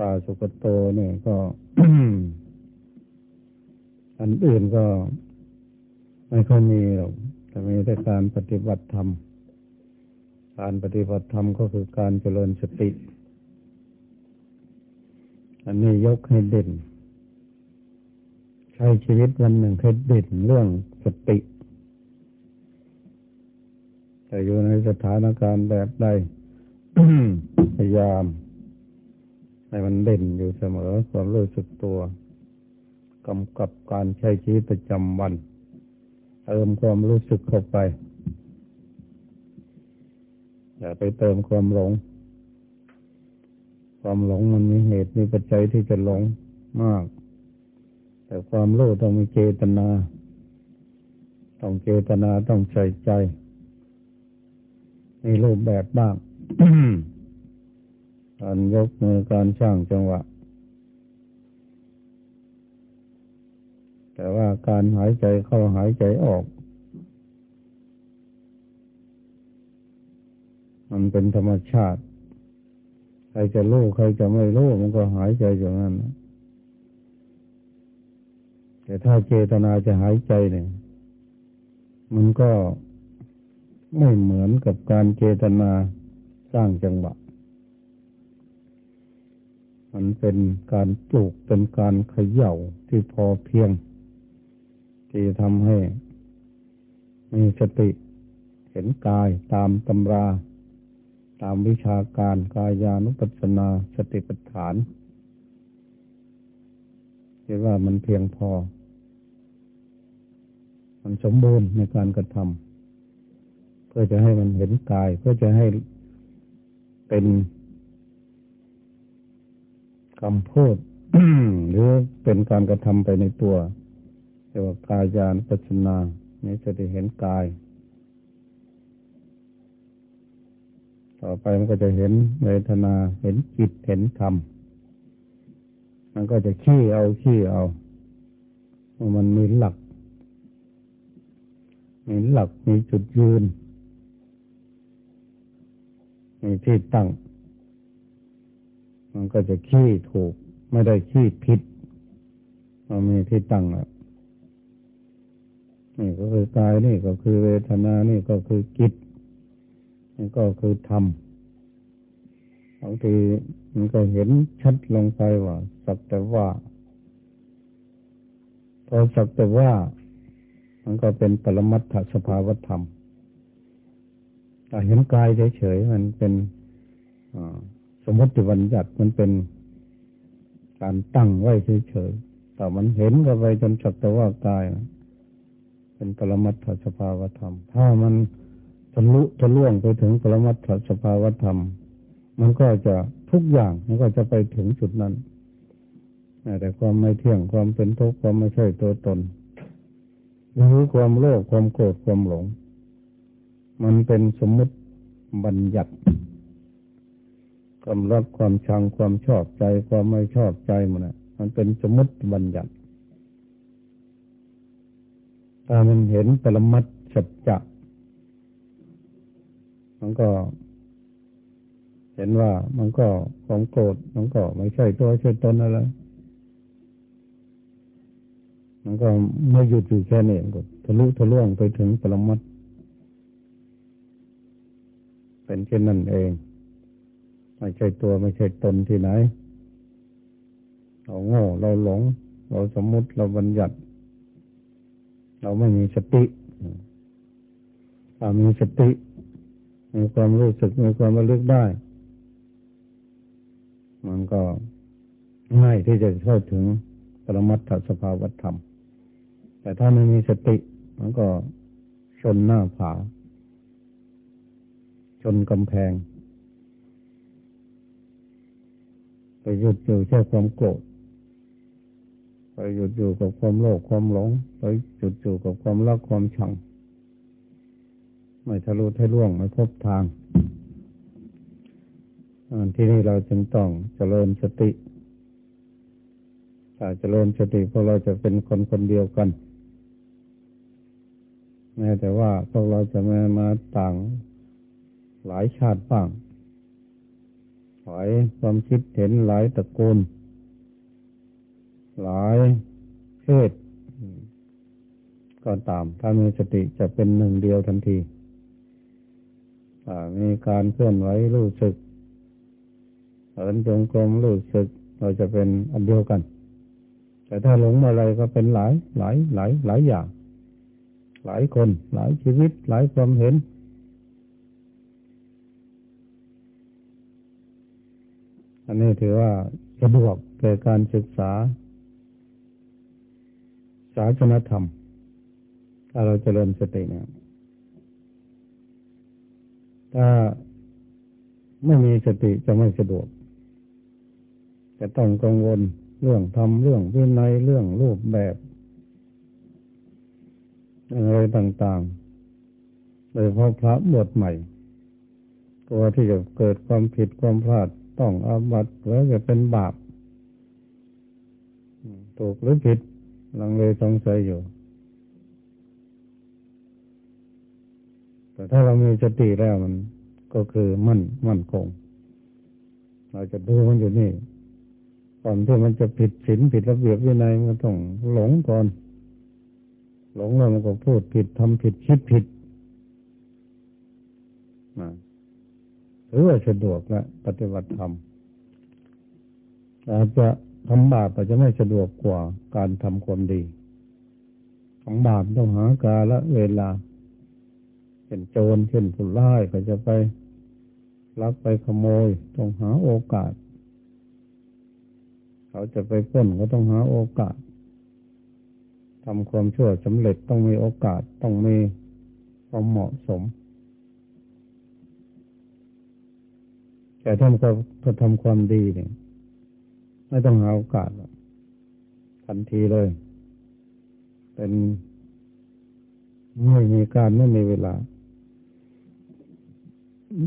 ป่าสุกโตเนี่ยก็ อันอื่นก็ไม่ค่อยมีหรอกแต่มีแต่การปฏิบัติธรรม การปฏิบัติธรรมก็คือการเจริญสติ อันนี้ยกให้เด่น ใช้ชีวิตวันหนึ่งให้เด่นเรื่องสติ แต่อยู่ในสถานการณ์แบบใดพยายาม ให้มันเด่นอยู่เสมอความรู้สึกตัวกำกับการใช้ชีวิตประจำวันเติมความรู้สึกเข้าไปอย่าไปเติมความหลง ความหลงมันมีเหตุมีปัจจัยที่จะหลงมาก แต่ความรู้ต้องมีเจตนา ต้องเจตนาต้องใส่ใจมีรูปแบบบ้าง การยกมือการช่างจังหวะ แต่ว่าการหายใจเข้าหายใจออก มันเป็นธรรมชาติ ใครจะรู้ใครจะไม่รู้มันก็หายใจอย่างนั้น แต่ถ้าเจตนาจะหายใจเนี่ย มันก็ไม่เหมือนกับการเจตนาสร้างจังหวะ มันเป็นการปลูกเป็นการเขย่าที่พอเพียง ที่ทำให้มีสติเห็นกายตามตำรา ตามวิชาการกายานุปัสสนาสติปัฏฐานคิดว่ามันเพียงพอ มันสมบูรณ์ในการกระทำเพื่อจะให้มันเห็นกาย เพื่อจะให้เป็น คำพูดหรือเป็นการกระทำไปในตัวเรียกว่ากายานปัจนานี่จะได้เห็นกาย ต่อไปมันก็จะเห็นเวทนา เห็นจิต เห็นธรรม มันก็จะขี้เอาขี้เอามันมีหลัก มีหลัก มีจุดยืน มีที่ตั้ง มันก็จะขี้ถูก ไม่ได้ขี้ผิดมันมีที่ตั้งแล้วนี่ก็คือกายนี่ก็คือเวทนานี่ก็คือกิจนี่ก็คือธรรมบางทีมันก็เห็นชัดลงไปว่า สักแต่ว่า พอสักแต่ว่า มันก็เป็นปรมัตถสภาวธรรมแต่เห็นกายเฉยๆมันเป็นส มมติบัญญัติมันเป็นการตั้งไว้เฉยๆ แต่มันเห็นกันไปจนจักแต่ว่ากายเป็นปรมัตถสภาวธรรม ถ้ามันทะลุทะล่วงไปถึงปรมัตถสภาวธรรม มันก็จะทุกอย่างมันก็จะไปถึงจุดนั้น แต่ความไม่เที่ยงความเป็นทุกข์ความไม่ใช่ตัวตนหรือความโลภความโกรธความหลง มันเป็นสมมุติบัญญัติ ความรักความชังความชอบใจความไม่ชอบใจมันนะมันเป็นสมมติบัญญัติถ้ามันเห็นปรมัตสัจจะมันก็ เห็นว่ามันก็ของโกรธมันก็ไม่ใช่ตัวใช่ตนอะไรมันก็ไม่หยุดอยู่แค่นี้ก็ทะลุทะลวงไปถึงปรมัตเป็นเช่นนั้นเอง ไม่ใช่ตัวไม่ใช่ตนที่ไหน เราโง่เราหลง เราสมมุติเราบัญญัติ เราไม่มีสติถ้ามีสติ มีความรู้สึกมีความระลึกได้ มันก็ง่ายที่จะเข้าถึงปรมัตถสภาวธรรม แต่ถ้าไม่มีสติ มันก็ชนหน้าผา ชนกำแพง ไป หยุดอยู่แค่ความโกรธไปหยุดอยู่กับความโลภความหลง ไปหยุดอยู่กับความรักความชัง ไม่ทะลุทะล่วงไม่พบทางที่นี่เราจึงต้องเจริญสติถ้าเจริญสติพวกเราจะเป็นคนคนเดียวกันแม้แต่ว่าพวกเราจะมามาต่างหลายชาติบ้างายความคิดเห็นหลายตระกูล หลายเพศก็ตาม ถ้ามีสติจะเป็นหนึ่งเดียวทันทีมีการเคลื่อนไหวรู้สึกเหินจงกรมรู้สึก เราจะเป็นอันเดียวกัน แต่ถ้าหลงอะไรก็เป็นหลาย หลาย หลาย หลายอย่าง หลายคน หลายชีวิต หลายความเห็น อันนี้ถือว่าสะดวกแก่การศึกษา ศาสนธรรม ถ้าเราจเจริญสติเนี่ย ถ้าไม่มีสติจะไม่สะดวก จะต้องกังวลเรื่องทำเรื่องวินัยเรื่องรูปแบบอะไรต่างๆ โดยเพราะพระบวชใหม่กลัวที่จะเกิดความผิดความพลาด ต้องอาบัติแล้วจะเป็นบาปถูกหรือผิดลังเลยสงสัยอยู่ แต่ถ้าเรามีสติแล้วมัน ก็คือมั่นมั่นคง เราจะดูมันอยู่นี่ก่อนที่มันจะผิดศีลผิดระเบียบวินัยมันต้องหลงก่อน หลงแล้วมันก็พูดผิดทำผิดคิดผิดนะ หรือว่าสะดวกละปฏิบัติธรรมอาจจะทำบาปอาจจะไม่สะดวกกว่าการทำความดีของบาปต้องหากาละเวลาเป็นโจรเช่นผู้ร้ายก็จะไปลักไปขโมย ต้องหาโอกาส เขาจะไปพ้นก็ต้องหาโอกาสทำความชั่วสำเร็จต้องมีโอกาสต้องมีความเหมาะสม แต่ทำความทำความดีเนี่ย ไม่ต้องหาโอกาสทันทีเลย เป็นไม่มีการไม่มีเวลา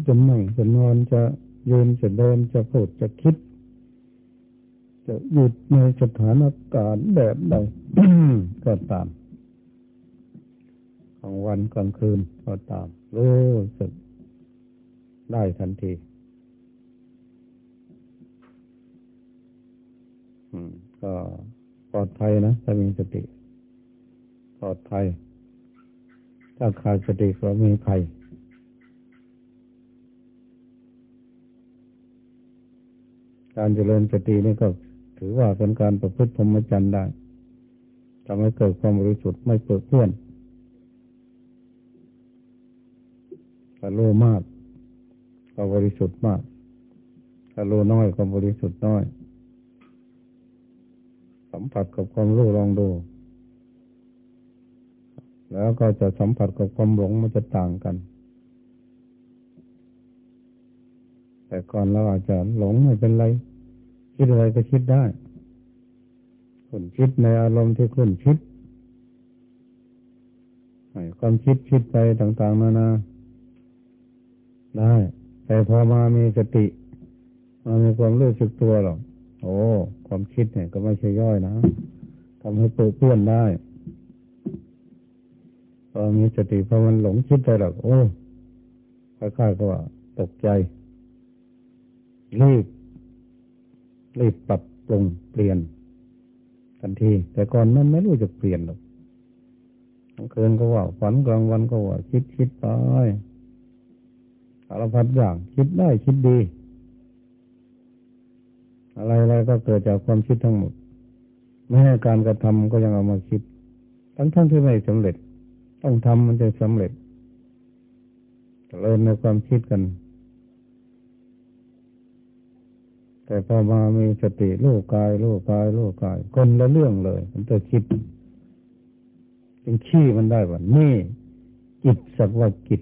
จะนั่งจะนอนจะยืนจะเดินจะพูดจะคิด จะหยุดในสถานการณ์แบบใดก็ตามกลางวันกลางคืนก็ตามรู้สึกได้ทันที ก็ปลอดภัยนะถ้ามีสติปลอดภัย ถ้าขาดสติก็มีภัยการเจริญสตินี่ก็ถือว่าเป็นการประพฤติพรหมจรรย์ได้ทำให้เกิดความบริสุทธิ์ไม่เปิดเพื่อนถ้าโลมาก ก็บริสุทธิ์มากถ้าโลน้อยก็บริสุทธิ์น้อย สัมผัสกับความรู้ลองดู แล้วก็จะสัมผัสกับความหลงมันจะต่างกัน แต่ก่อนเราอาจจะหลงไม่เป็นไร คิดอะไรก็คิดได้คุณคิดในอารมณ์ที่คุณคิดความคิดคิดไปต่างๆนานาได้ แต่พอมามีสติ มามีความรู้สึกตัวหรอก โอ้ความคิดเนี่ยก็ไม่ใช่ย่อยนะทำให้เปื้อเพื่อนได้พอมีสติพอมันหลงคิดไปหรอกโอ้ค่อยๆก็ว่าตกใจ รีบ รีบปรับปรุงเปลี่ยน ทันที แต่ก่อนนั้นไม่รู้จะเปลี่ยนหรอกกลางคืนก็ว่าฝันกลางวันก็ว่า คิดคิดไปสารพัดอย่าง คิดได้คิดดี อะไรอะไรก็เกิดจากความคิดทั้งหมดแม้การกระทำก็ยังเอามาคิด ทั้งทั้งที่ไม่สำเร็จ ต้องทำมันจะสำเร็จเริ่มในความคิดกัน แต่พอมามีสติรู้กายรู้กายรู้กาย คนละเรื่องเลย มันจะคิดจึงขี้มันได้ว่านี่จิตสักว่าจิต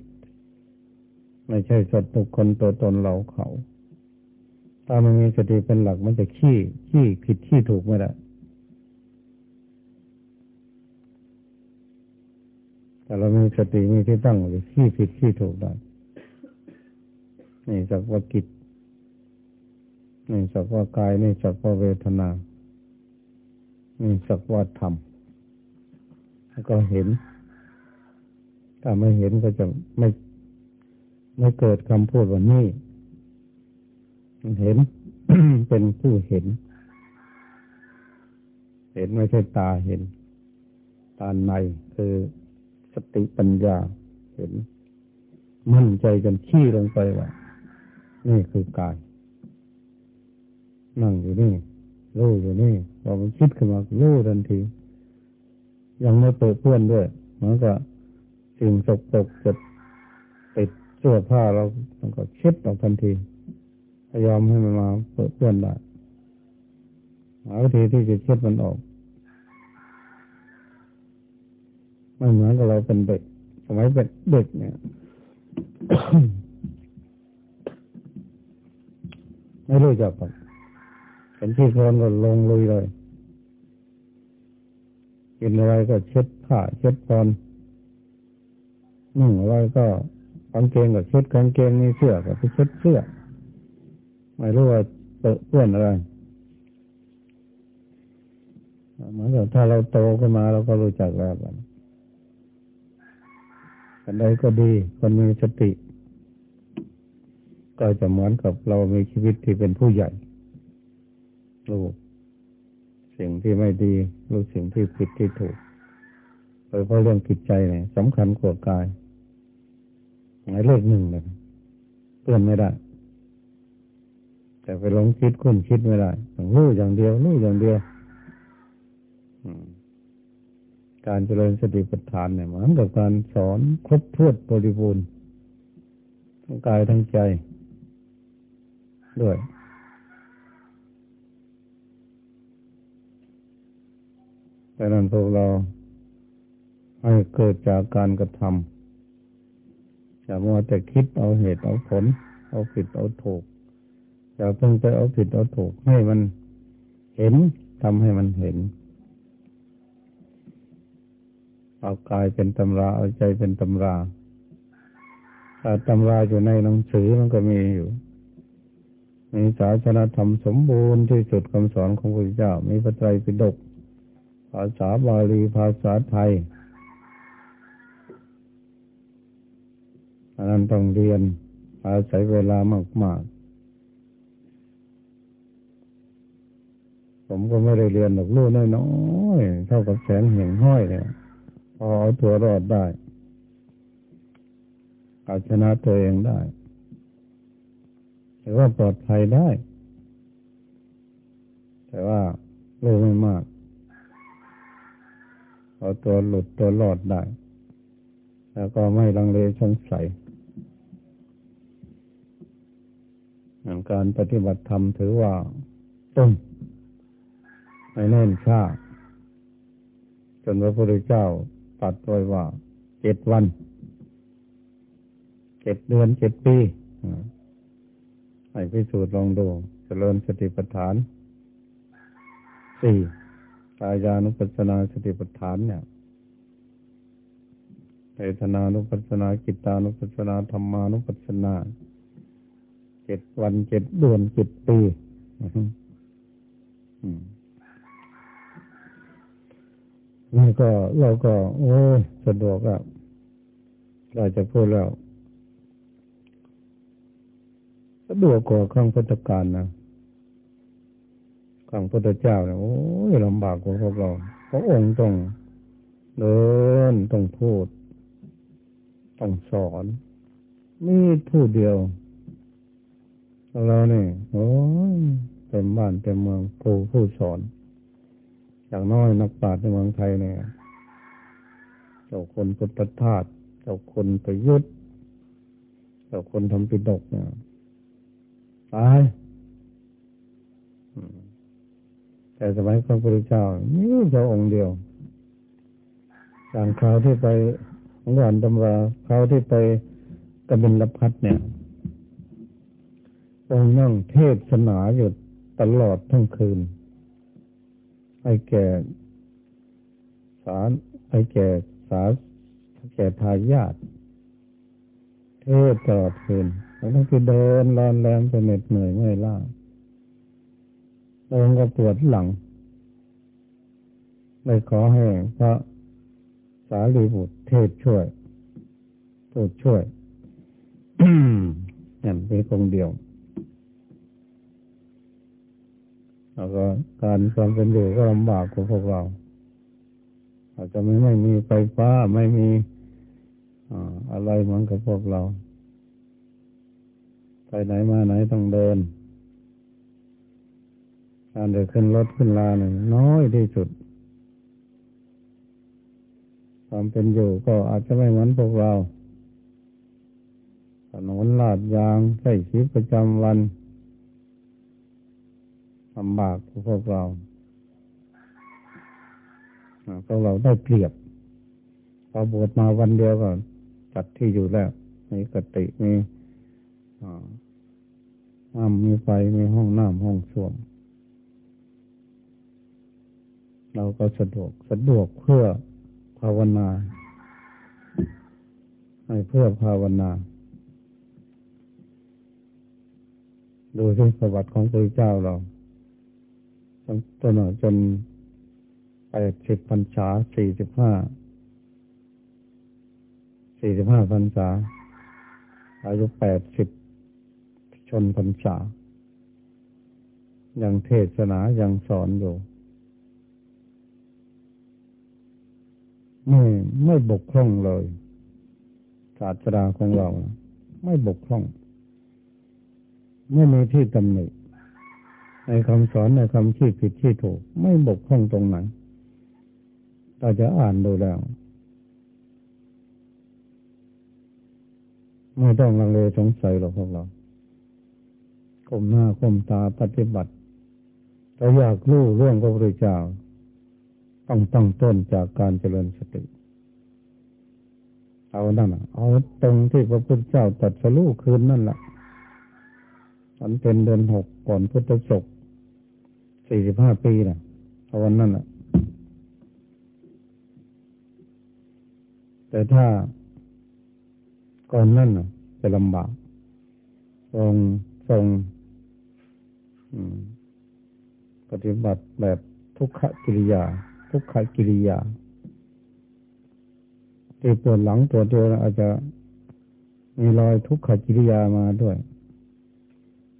ไม่ใช่สัตว์ตุคนตัวตนเราเขา ถ้ามันมีสติเป็นหลักมันจะขี้ขี้ผิดขี้ถูกไม่ได้แต่เรามีสติมีที่ตั้งเลยขี้ผิดขี้ถูกได้นี่สักว่ากิจนี่สักว่ากายนี่สักว่าเวทนา นี่สักว่าธรรมแล้วก็เห็น ถ้าไม่เห็นก็จะไม่ไม่เกิดคำพูดว่านี่ เห็น เป็นผู้เห็น เห็นไม่ใช่ตาเห็น ตาในคือสติปัญญาเห็น มั่นใจจนขี้ลงไปว่านี่คือกาย นั่งอยู่นี่รู้อยู่นี่พอมันคิดขึ้นมารู้ทันที ยังไม่เปิดเพื่อนด้วยมันก็สิ่งสกปรกจะติดเสื้อผ้าเรามันก็เช็ดออกทันที ยายามให้มันมาเปิดเพื่อนได้หาวิธีที่จะเช็ดมันออกไม่เหมือนกับเราเป็นเด็ก สมัยเป็นเด็กเนี่ยไม่รู้จักกันเป็นที่โคลนก็ลงลุยเลยกินอะไรก็เช็ดผ้าเช็ดพรนุ่งอะไรก็กางเกงก็เช็ดกางเกงมีเสื้อก็ไปเช็ดเสื้อ ไม่รู้ว่าเปื้อเปื้อนอะไรเหมือนกับถ้าเราโตขึ้นมาเราก็รู้จักแล้วกันอันใดก็ดี คนมีสติ ก็จะเหมือนกับเรามีชีวิตที่เป็นผู้ใหญ่รู้สิ่งที่ไม่ดีรู้สิ่งที่ผิดที่ถูกโดยเพราะเรื่องจิตใจเนี่ยสำคัญกว่ากายหมายเลขหนึ่งเลยเตือนไม่ได้ แต่ไปหลงคิดคุ้นคิดไม่ได้ต้องรู้อย่างเดียวรู้อย่างเดียวการเจริญสติปัฏฐานเนี่ยเหมือนกับการสอนครบถ้วนบริบูรณ์ทั้งกายทั้งใจ ด้วยแต่นั้นพวกเราให้เกิดจากการกระทำอย่ามัวแต่คิดเอาเหตุเอาผล เอาผิดเอาถูก อย่าเพิ่งไปเอาผิดเอาถูกให้มันเห็นทำให้มันเห็น เอากายเป็นตำรา เอาใจเป็นตำราถ้าตำราอยู่ในหนังสือมันก็มีอยู่ มีศาสนาธรรมสมบูรณ์ที่สุดคำสอนของพระพุทธเจ้า มีพระไตรปิฎกภาษาบาลีภาษาไทยอันนั้นต้องเรียนอาศัยเวลามากๆ ผมก็ไม่ได้เรียนหรอกลูกน้อยๆเท่ากับแสงเหี่ยงห้อยเนี่ยพอเอาตัวรอดได้เอาชนะตัวเองได้หรือว่าปลอดภัยได้ แต่ว่ารู้ไม่มากเอาตัวหลุดตัวรอดได้ แล้วก็ไม่ลังเลสงสัยการปฏิบัติธรรมถือว่าต้น ไม่แน่นช้า จนพระพุทธเจ้าตัดไว้ว่าเจ็ดวันเจ็ดเดือนเจ็ดปีให้พิสูจน์ลองดูเจริญสติปัฏฐานสี่กายานุปัสสนาสติปัฏฐานเนี่ยเวทนานุปัสสนากิตานุปัสสนาธรรมานุปัสสนาเจ็ดวันเจ็ดเดือนเจ็ดปี นี่ก็เราก็ โอ้สะดวกอะเราจะพูดแล้วสะดวกกว่าครั้งพุทธกาลนะครั้งพุทธเจ้าเนี่ยโอ้ยลำบากกว่าพวกเราพระองค์ต้องเดินต้องพูด ต้องสอนนี่พูดเดียวเราเนี่ยโอ้ยเต็มบ้านเต็มเมืองครูผู้สอน อย่างน้อยนักปราชญ์ในเมืองไทยเนี่ย เจ้าคนพุทธทาสเจ้าคนประยุทธ์เจ้าคนทำปิดกเนี่ยตายแต่สมัยพระพุทธเจ้านี่เจ้าองค์เดียวอย่างคราวที่ไปของวันตำราคราวที่ไปกบินลพัทเนี่ย องค์นั่งเทศนาอยู่ตลอดทั้งคืน ให้แก่สารให้แก่สารแก่ทายาทเทศตลอดคืนแล้วต้องไปเดินรอนแรมไปเหน็ดเหนื่อยเมื่อยล้าเดินก็ปวดหลังเลยขอให้พระสารีบุตรเทศช่วยพูดช่วยนั่นเป็นคงเดียว แล้วก็การความเป็นอยู่ก็ลำบากกว่าพวกเรา อาจจะไม่ไม่มีไฟฟ้าไม่มีอะไรเหมือนกับพวกเรา ไปไหนมาไหนต้องเดิน การเดินขึ้นรถขึ้นลาเนี่ยน้อยที่สุด ความเป็นอยู่ก็อาจจะไม่เหมือนพวกเราถนนลาดยางใช้ชีวิตประจำวัน ลำบากพวกเราพวกเราได้เปรียบพอบวชมาวันเดียวก็จัดที่อยู่แล้ว มีกติมีน้ำมีไฟมีห้องน้ำห้องส้วม เราก็สะดวกสะดวกเพื่อภาวนา ให้เพื่อภาวนา ดูที่ประวัติของพระเจ้าเรา ต้นจนแปดสิบพรรษาสี่สิบห้าสี่สิบห้าพรรษา อายุแปดสิบชนพรรษา ยังเทศนายังสอนอยู่ ไม่ไม่บกพร่องเลย ศาสตราของเรา ไม่บกพร่อง ไม่มีที่ตำหนิ ในคำสอนในคำชี้ผิดชี้ถูก ไม่บกพร่องตรงไหนเราจะอ่านดูแล้ว ไม่ต้องลังเลสงสัยหรอกพวกเราก้มหน้าก้มตาปฏิบัติเราอยากรู้เรื่องพระพุทธเจ้า ต้องตั้งต้นจากการเจริญสติ เอานั่นเอาตรงที่พระพุทธเจ้าตรัสรู้คืนนั่นแหละมันเป็นเดือนหกก่อนพุทธศก สี่สิบห้าปีนะเอาวันนั้นแหละแต่ถ้าก่อนนั่นน่ะ จะลำบากทรงทรงปฏิบัติแบบทุกขกิริยา ทุกขกิริยาที่ปวดหลังปวดตัวอาจจะมีรอยทุกขกิริยามาด้วย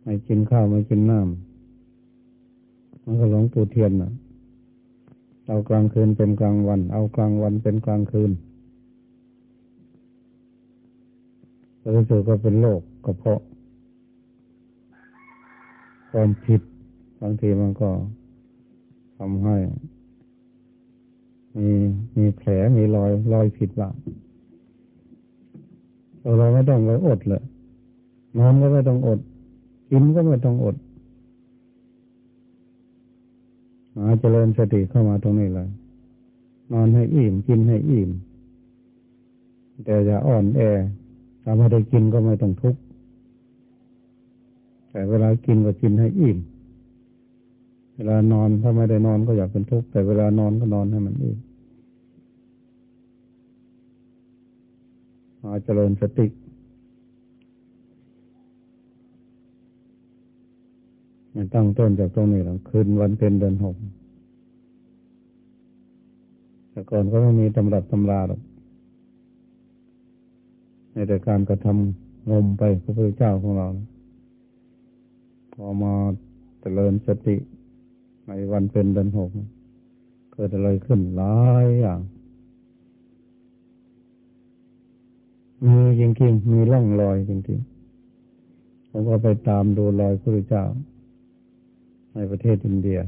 ไม่กินข้าว ไม่กินน้ำ มันก็หลงปูเทียนนะเอากลางคืนเป็นกลางวัน เอากลางวันเป็นกลางคืนแล้สุดก็เป็นโรคกระเพาะความผิดบางทีมันก็ทำให้ มีมีแผลมีรอยรอยผิดบ้างเราไม่ต้องไปอดเลยนอนก็ไม่ต้องอดกินก็ไม่ต้องอด มาเจริญสติเข้ามาตรงนี้เลยนอนให้อิ่มกินให้อิ่ม แต่อย่าอ่อนแอถ้าไม่ได้กินก็ไม่ต้องทุกข์แต่เวลากินก็กินให้อิ่ม เวลานอนถ้าไม่ได้นอนก็อยากเป็นทุกข์แต่เวลานอนก็นอนให้มันอิ่มมาเจริญสติ มันตั้งต้นจากตรงนี้แล้วคืนวันเป็นเดือนหกแต่ก่อนก็ไม่มีตำรับตำราหรอกในแต่การกระทำงมไปพระพุทธเจ้าของเรา พอมาเจริญสติในวันเป็นเดือนหกเกิดอะไรขึ้นหลายอย่างมีจริงๆมีร่องรอยจริงๆผมก็ไปตามดูรอยพระพุทธเจ้า ในประเทศอินเดีย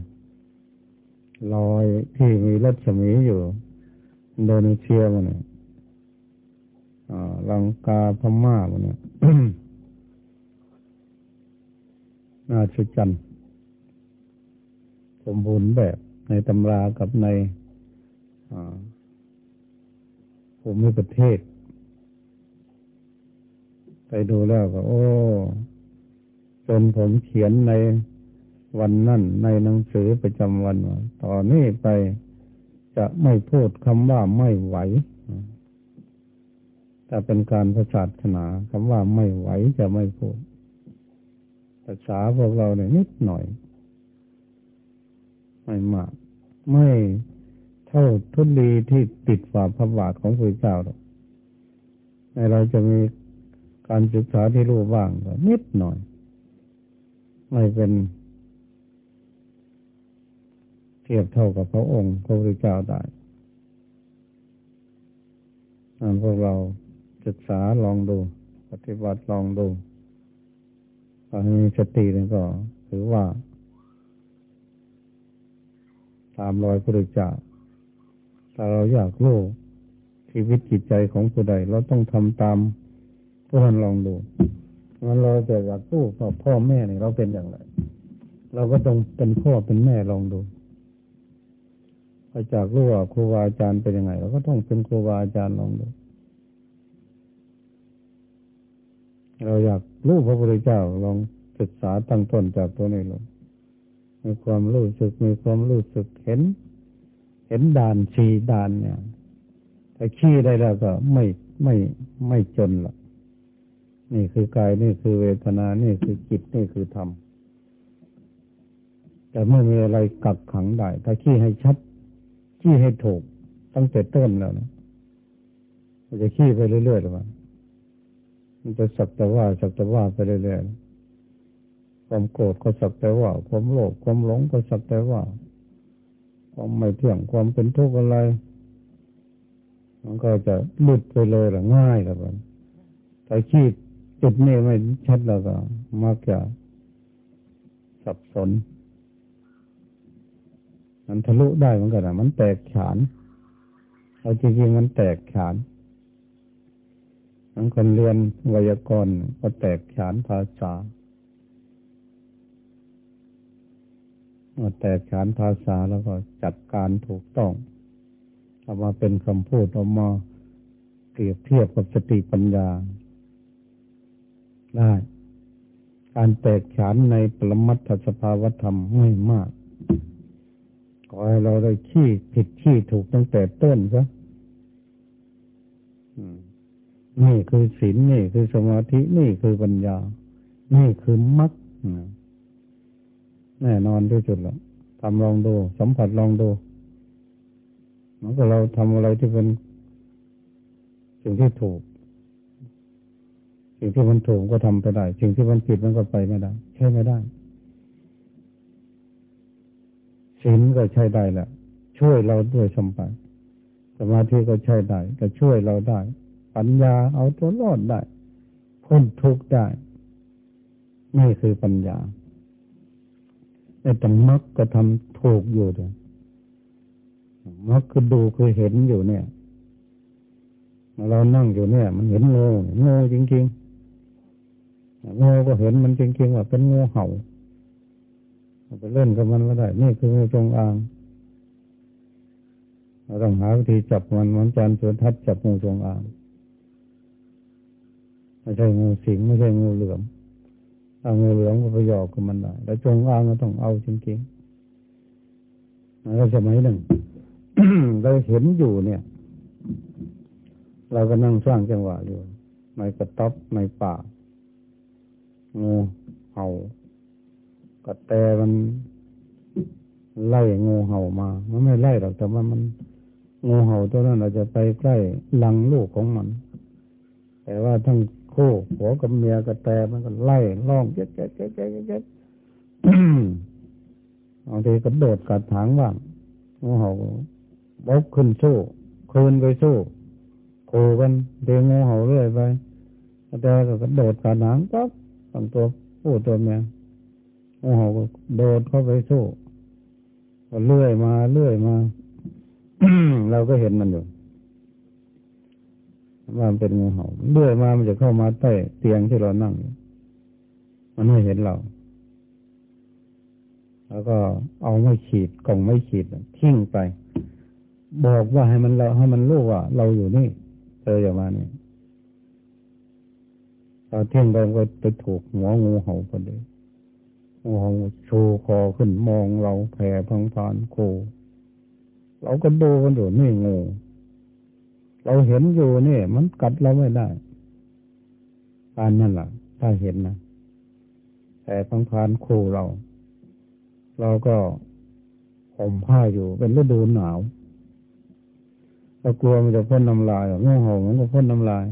รอยที่มีรัศมีอยู่อินโดนีเซียมันเนี่ยลังกาพม่าเนี่ยน่าชุจันสมบูรณ์แบบในตำรากับในภูมิประเทศ ไปดูแล้วก็ โอ้ จนผมเขียนใน วันนั่นในหนังสือประจำวันว่าต่อนนี้ไปจะไม่พูดคำว่าไม่ไหวถ้าเป็นการพระศาสนาคำว่าไม่ไหวจะไม่พูดภาษาพวกเราเนี่ยนิดหน่อย ไม่มาก ไม่เท่าทุลีที่ติดฝ่าพระบาทของพระเจ้าหรอกในเราจะมีการศึกษาที่รู้บ้างก็นิดหน่อย ไม่เป็น เทียบเท่ากับพระองค์พระพุทธเจ้าได้อันพวกเราศึกษาลองดู ปฏิบัติลองดูตอนมีสตินี่ก็ถือว่า ตามรอยพระพุทธเจ้าถ้าเราอยากรู้ชีวิตจิตใจของผู้ใด เราต้องทำตามพวกนั้นลองดูมันเราจะอยากรู้พ่อแม่เนี่ยเราเป็นอย่างไร เราก็ต้องเป็นพ่อเป็นแม่ลองดู ไปจากรู้ว่าครูบาอาจารย์เป็นยังไงเราก็ต้องเป็นครูบาอาจารย์ลองดูเราอยากรู้พระพุทธเจ้าลองศึกษาตั้งต้นจากตัวนี้ลงมีความรู้สึกมีความรู้สึกเห็น เห็นด่านชีด่านเนี่ยถ้าขี้ได้แล้วก็ไม่ไม่ไม่จนหรอกนี่คือกายนี่คือเวทนา นี่คือจิตนี่คือธรรมแต่เมื่อมีอะไรกักขังได้ ถ้าขี้ให้ชัด ขี้ให้ถูกตั้งแต่ต้นแล้วนะมันจะขี้ไปเรื่อยๆหรือเปล่ามันจะสักแต่ว่าสักแต่ว่าไปเรื่อยๆความโกรธก็สักแต่ว่า ความโลภความหลงก็สักแต่ว่า ความไม่เที่ยงความเป็นทุกข์อะไร มันก็จะหลุดไปเลยหรือง่ายกับมันถ้าขี้จุดนี้ไม่ชัดแล้วก็มักจะสับสน มันทะลุได้เหมือนกันนะมันแตกฉานเอาจริงๆมันแตกฉานมันคนเรียนไวยากรณ์ก็แตกฉานภาษาเมื่อแตกฉานภาษาแล้วก็จัดการถูกต้องเอามาเป็นคำพูดเอามาเปรียบเทียบกับสติปัญญา ได้ การแตกฉานในปรมัตถสภาวธรรมไม่มาก ขอให้เราได้ขี้ผิดขี้ถูกตั้งแต่ต้นซะนี่คือศีลนี่คือสมาธินี่คือปัญญา นี่คือมรรคแน่นอนที่สุดแล้วทำลองดู สัมผัสลองดูเหมือนกับเราทำอะไรที่เป็นสิ่งที่ถูก สิ่งที่มันถูกก็ทำไปได้ สิ่งที่มันผิดมันก็ไปไม่ได้ ใช่ไม่ได้ ศีลก็ใช้ได้แหละช่วยเราด้วยสมบัติสมาธิก็ใช้ได้ ก็ช่วยเราได้ ปัญญาเอาตัวรอดได้พ้นทุกข์ได้นี่คือปัญญาแต่ตรงมรรคก็ทำถูกอยู่เลยมรรคคือดูคือเห็นอยู่เนี่ยเรานั่งอยู่เนี่ย มันเห็นงูงูจริงๆงูก็เห็นมันจริงๆว่าเป็นงูเห่า ไปเล่นกับมันไม่ได้ นี่คืองูจงอาง เราต้องหาวิธีจับมันมันจันทร์สวนทัดจับงูจงอาง ไม่ใช่งูสิงไม่ใช่งูเหลือมเอางูเหลือมก็ไปหยอกกับมันได้ แล้วจงอางก็ต้องเอาจริงๆแล้วสมัยหนึ่งเราเห็นอยู่เนี่ย เราก็นั่งสร้างจังหวะอยู่ในกระต๊อบในป่างูเห่า กระแตมันไล่งูเห่ามา มันไม่ไล่หรอกแต่ว่ามันงูเห่าตัวนั้นอาจจะไปใกล้ลังลูกของมัน แต่ว่าทั้งคู่หัวกับเมียกระแตมันก็ไล่ล่องเจ๊กเจ๊กเจ๊กเจ๊กเจ๊กบางทีก็โดดกัดถางบ้างงูเห่าบกขึ้นสู้คืนไปสู้โคกันเดงูเห่าเรื่อยไปกระแตก็กระโดดกัดถางปั๊บตั้งตัวผู้ตัวเมีย งูเห่าก็โดดเข้าไปสู้ก็เลื่อยมาเลื่อยมาเราก็เห็นมันอยู่ว่ามันเป็นงูเห่าเลื่อยมามันจะเข้ามาใต้เตียงที่เรานั่ง มันไม่เห็นเรา แล้วก็เอาไม่ขีดกล่องไม่ขีดทิ้งไป บอกว่าให้มันเราให้มันรู้ว่า เราอยู่นี่เจออย่างมานี่ยตอเที่ยงไปก็ไปถูกหัวงูเห่าพอดี มองชูคอขึ้นมองเราแผ่พังพานโคเราก็ดูกันอยู่นี่งูเราเห็นอยู่นี่มันกัดเราไม่ได้การนั่นแหละถ้าเห็นนะแผ่พังพานโคเรา เราก็ห่มผ้าอยู่เป็นฤดูหนาวเรากลัวมันจะพ่นน้ำลายงูเห่ามันก็พ่นน้ำลาย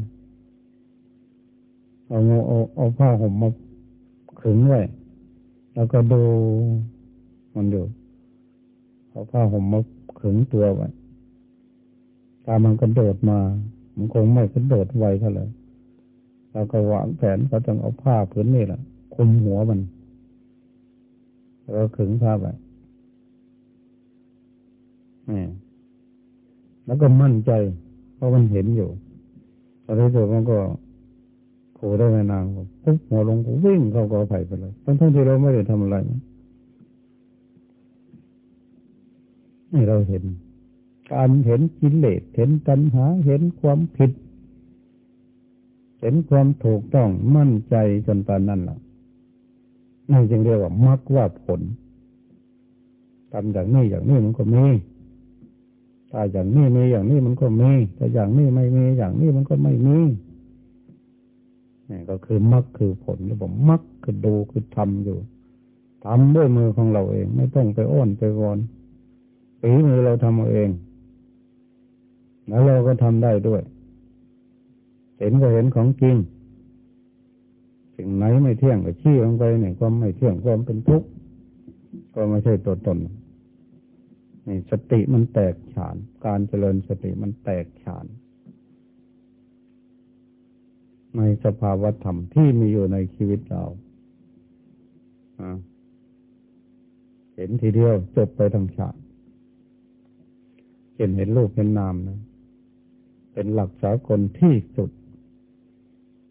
เอางูเอาเอาผ้าห่มมาขึงไว้ แล้วก็ดูมันอยู่เขาเอาผ้าห่มมาขึงตัวไว้ถ้ามันกระโดดมา มันคงไม่กระโดดไวเท่าไหร่เราก็วางแผนก็ต้องเอาผ้าพื้นนี่แหละคุมหัวมันแล้วขึงผ้าไปนี่แล้วก็มั่นใจ เพราะมันเห็นอยู่ตอนนี้ตัวมันก็ โผล่ได้ไม่นานปุ๊บหัวลงก็วิ่งเข้ากอไผ่ไปเลยทั้งทั้งที่เราไม่ได้ทำอะไรนะนี่เราเห็น การเห็นกิเลสเห็นตัณหา เห็นความผิด เห็นความถูกต้องมั่นใจจนตอนนั้นล่ะนี่จึงเรียกว่ามักว่าผลทำอย่างนี้อย่างนี้มันก็มีถ้าอย่างนี้มีอย่างนี้มันก็มีแต่อย่างนี้ไม่มีอย่างนี้มันก็ไม่มี นี่ก็คือมักคือผลหรือบอกมักคือดูคือทำอยู่ทำด้วยมือของเราเอง ไม่ต้องไปอ้อนไปวอนปีมือเราทำเอาเอง แล้วเราก็ทำได้ด้วย เห็นก็เห็นของจริงสิ่งไหนไม่เที่ยงก็ชี้ลงไปเนี่ยความไม่เที่ยงความเป็นทุกข์ก็ไม่ใช่ตัวตนนี่สติมันแตกฉาน การเจริญสติมันแตกฉาน ในสภาวธรรมที่มีอยู่ในชีวิตเราเห็นทีเดียวจบไปทั้งฉากเห็นเห็นรูปเห็นนามนะ เป็นหลักสากลที่สุด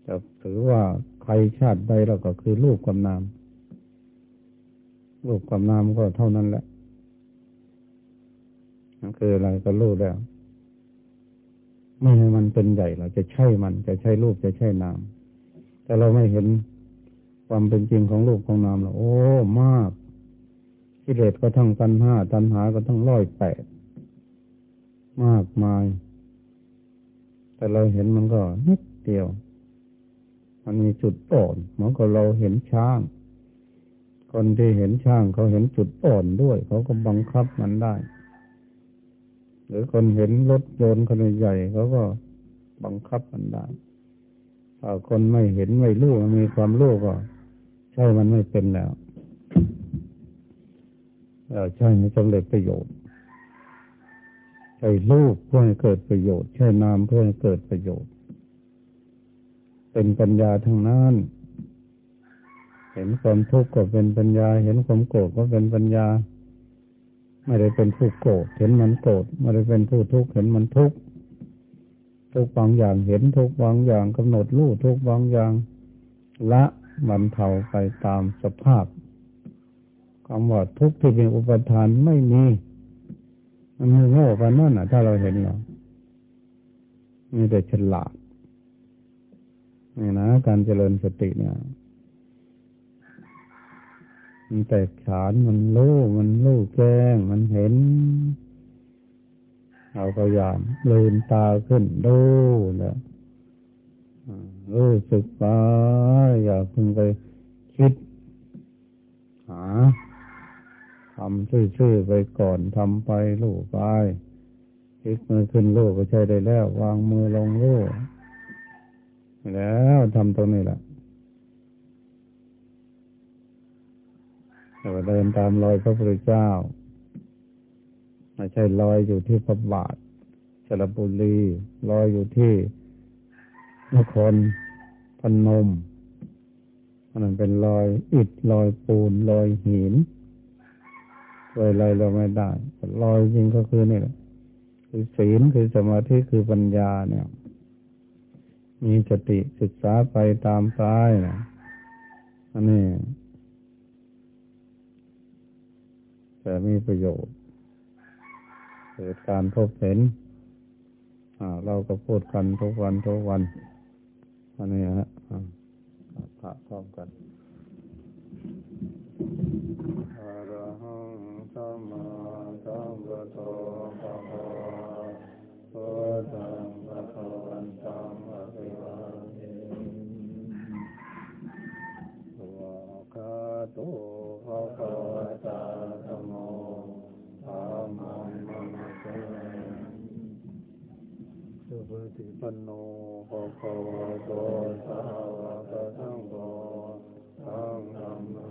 จะถือว่าใครชาติใดเราก็คือรูปกับนาม รูปกับนามก็เท่านั้นแหละนั่นคืออะไรก็รู้แล้ว ไม่ให้มันเป็นใหญ่เราจะใช่มันจะใช่รูปจะใช่นาม แต่เราไม่เห็นความเป็นจริงของรูปของนามเราโอ้มากกิเลสก็ทั้งตัณหาตัณหาก็ทั้งร้อยแปดมากมาย แต่เราเห็นมันก็นิดเดียว มันมีจุดอ่อนเหมือนกับเราเห็นช้าง คนที่เห็นช้างเขาเห็นจุดอ่อนด้วย เขาก็บังคับมันได้ หรือคนเห็นรถยนต์คนใหญ่เขาก็บังคับมันได้ถ้าคนไม่เห็นไม่รู้มีความรู้ก็ ใช่มันไม่เป็นแล้วใช่ไม่สำเร็จประโยชน์ใช้รูปเพื่อให้เกิดประโยชน์ใช้นามเพื่อให้เกิดประโยชน์ เป็นปัญญาทั้งนั้น เห็นความทุกข์ก็เป็นปัญญา เห็นความโกรธก็เป็นปัญญา ไม่ได้เป็นผู้โกรธเห็นมันโกรธไม่ได้เป็นผู้ทุกข์เห็นมันทุกข์ทุกบางอย่างเห็นทุกบางอย่างกำหนดรู้ทุกบางอย่าง ละมันเทาไปตามสภาพคำว่าทุกข์ที่เป็นอุปทานไม่มีมันไม่โง่กันนั่นอะ ถ้าเราเห็นเรามีแต่ฉลาดนี่นะการเจริญสติเนี่ย มันแตกฉานมันรู้มันรู้แจ้ง มันเห็น เราก็ยานลืนตาขึ้นดูแล้วรู้สึกไปอย่าเพิ่งไปคิด หาทำซื่อๆไปก่อนทำไปลูกไปพลิกมือขึ้นลูกก็ใช้ได้แล้ว วางมือลงลูกแล้วทำตรงนี้แหละ เราเดินตามรอยพระพุทธเจ้าไม่ใช่ลอยอยู่ที่พระบาทสระบุรีลอยอยู่ที่นครพนมมันเป็นรอยอิฐรอยปูนรอยหินช่วยอะไรเราไม่ได้ลอยจริงก็คือนี่แหละคือศีลคือสมาธิคือปัญญาเนี่ย มีสติศึกษาไปตามซ้ายนะอันนี้ แต่มีประโยชน์ เกิดการพบเห็นเราก็พูดกันทุกวันทุกวันอันนี้ฮะพระพร้อมกันอรหังสัมมาสัมพุทโธภะคะวะโตสัมภะคะวันตังอะภิวาเทวะคาโตภะคะวะตา สุปฏิปันโนภะคะวะโตสาวกสังโฆสังฆัง